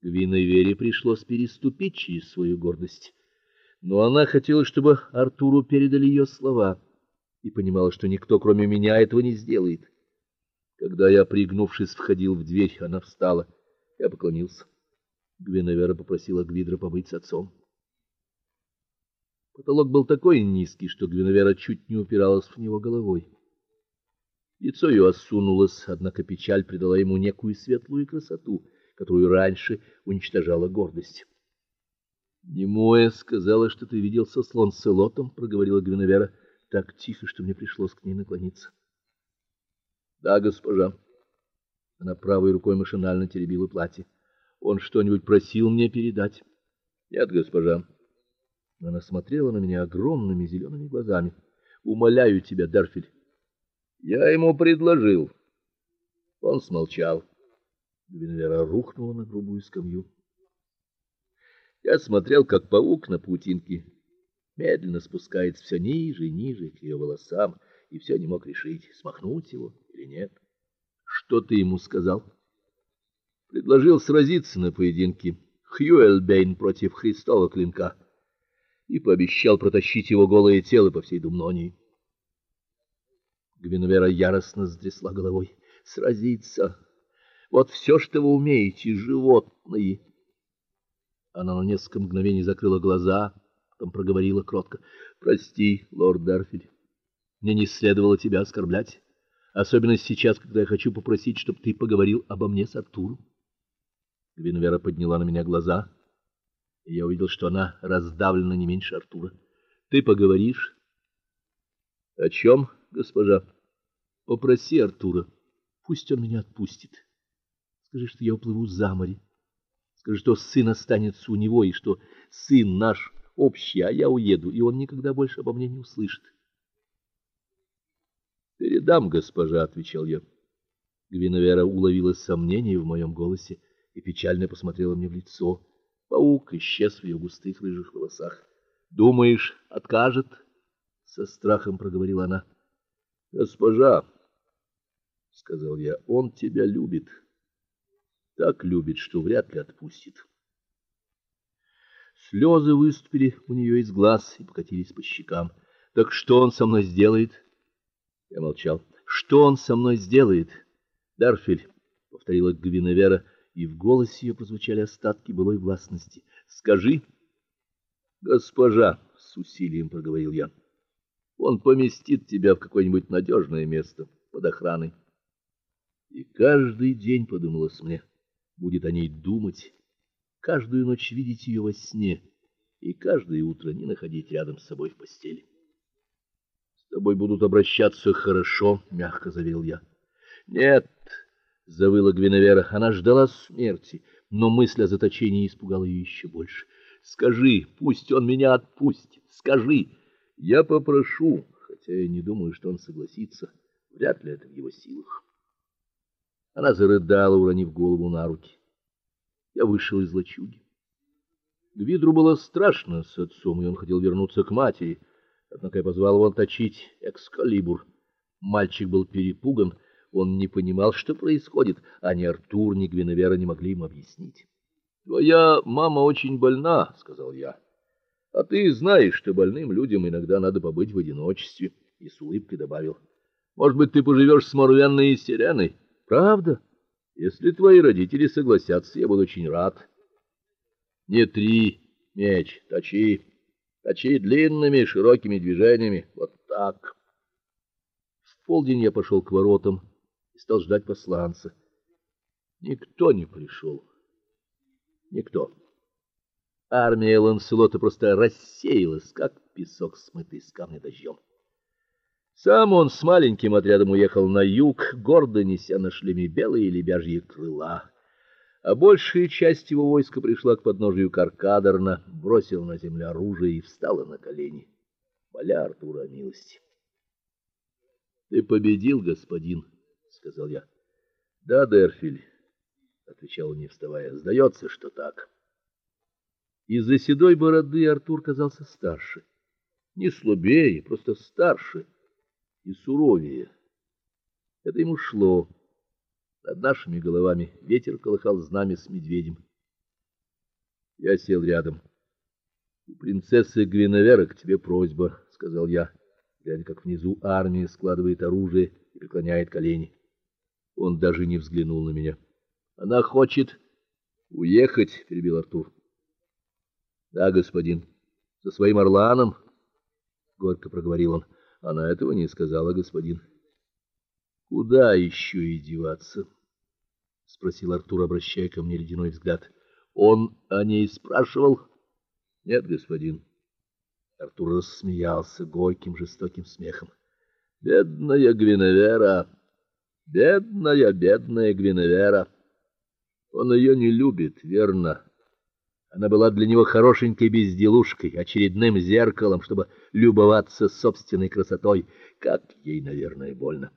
Гвиневере пришлось переступить через свою гордость. Но она хотела, чтобы Артуру передали ее слова, и понимала, что никто, кроме меня, этого не сделает. Когда я, пригнувшись, входил в дверь, она встала. Я поклонился. Гвиневера попросила Гвидра побыть с отцом. Потолок был такой низкий, что Гвиневера чуть не упиралась в него головой. Лицо ее осунулось, однако печаль придала ему некую светлую красоту которую раньше уничтожала гордость. Немоя сказала, что ты виделся с Лонселотом, проговорила Гвиневера так тихо, что мне пришлось к ней наклониться. Да, госпожа. Она правой рукой машинально теребила платье. Он что-нибудь просил мне передать? Нет, госпожа. Она смотрела на меня огромными зелеными глазами. Умоляю тебя, Дарфиль. Я ему предложил. Он смолчал. Гвиневера рухнула на грубую скамью. Я смотрел, как паук на паутинке медленно спускается все ниже и ниже к ее волосам, и все не мог решить, смахнуть его или нет. Что ты ему сказал? Предложил сразиться на поединке Хьюэльбейн против Христова клинка и пообещал протащить его голое тело по всей Думнонии. Гвиневера яростно затрясла головой. Сразиться вот все, что вы умеете, животные. Она на несколько мгновений закрыла глаза, потом проговорила кротко: "Прости, лорд Дарфиль. Мне не следовало тебя оскорблять, особенно сейчас, когда я хочу попросить, чтобы ты поговорил обо мне с Артуром". Гвинвера подняла на меня глаза, и я увидел, что она раздавлена не меньше Артура. "Ты поговоришь?" "О чем, госпожа?" "Попроси Артура, пусть он меня отпустит". Скажи, что я уплыву за море. Скажи, что сын останется у него и что сын наш общий, а я уеду, и он никогда больше обо мне не услышит. Передам, госпожа, отвечал я. Гвиневера уловила сомнение в моем голосе и печально посмотрела мне в лицо. Паук исчез в ее густых рыжих волосах. Думаешь, откажет? со страхом проговорила она. Госпожа, сказал я. Он тебя любит так любит, что вряд ли отпустит. Слезы выступили у нее из глаз и покатились по щекам. Так что он со мной сделает? Я молчал. Что он со мной сделает? Дарфель повторила Гвиневера, и в голосе ее прозвучали остатки былой властности. Скажи, госпожа, с усилием проговорил я. Он поместит тебя в какое-нибудь надежное место под охраной. И каждый день подумалось мне, будет о ней думать, каждую ночь видеть ее во сне и каждое утро не находить рядом с собой в постели. С тобой будут обращаться хорошо, мягко заверил я. Нет, завыла Гвиневера. Она ждала смерти, но мысль о заточении испугала ее еще больше. Скажи, пусть он меня отпустит. Скажи, я попрошу, хотя я не думаю, что он согласится. Вряд ли это в его силах. Она зарыдала, уронив голову на руки. Я вышел из лачуги. Гвидру было страшно с отцом, и он хотел вернуться к матери. Однако я позвал его точить экскалибур. Мальчик был перепуган, он не понимал, что происходит, а ни Артур, ни Гвиневера не могли ему объяснить. "Твоя мама очень больна", сказал я. "А ты знаешь, что больным людям иногда надо побыть в одиночестве", и с улыбкой добавил: "Может быть, ты поживешь с Морвенной и Сиреной?" Правда? Если твои родители согласятся, я буду очень рад. Не три меч, точи. Точи длинными широкими движениями, вот так. В полдень я пошел к воротам и стал ждать посланца. Никто не пришел. Никто. Армия Ланселота просто рассеялась, как песок, смытый с камня дождем. Сам он с маленьким отрядом уехал на юг, гордо неся на шлеме белые лебяжьи крыла. А большая часть его войска пришла к подножию Каркадорна, бросила на землю оружие и встала на колени, моля Артура о милости. Ты победил, господин, сказал я. Да, Дерфиль, отвечал он, не вставая. Сдается, что так. Из-за седой бороды Артур казался старше, не слабее, просто старше и суровее. Это ему шло. Над нашими головами ветер колыхал знамя с медведем. Я сел рядом. У принцессы Гвиневера к тебе просьба, сказал я, глядя, как внизу армия складывает оружие и преклоняет колени. Он даже не взглянул на меня. Она хочет уехать, перебил Артур. Да, господин, со своим орланом, горько проговорил он. Она этого не сказала, господин. Куда еще и деваться? спросил Артур, обращая ко мне ледяной взгляд. Он о ней спрашивал? Нет, господин. Артур рассмеялся горьким жестоким смехом. Бедная Гвиневера, бедная, бедная Гвиневера. Он ее не любит, верно? Она была для него хорошенькой безделушкой, очередным зеркалом, чтобы любоваться собственной красотой. Как ей, наверное, больно.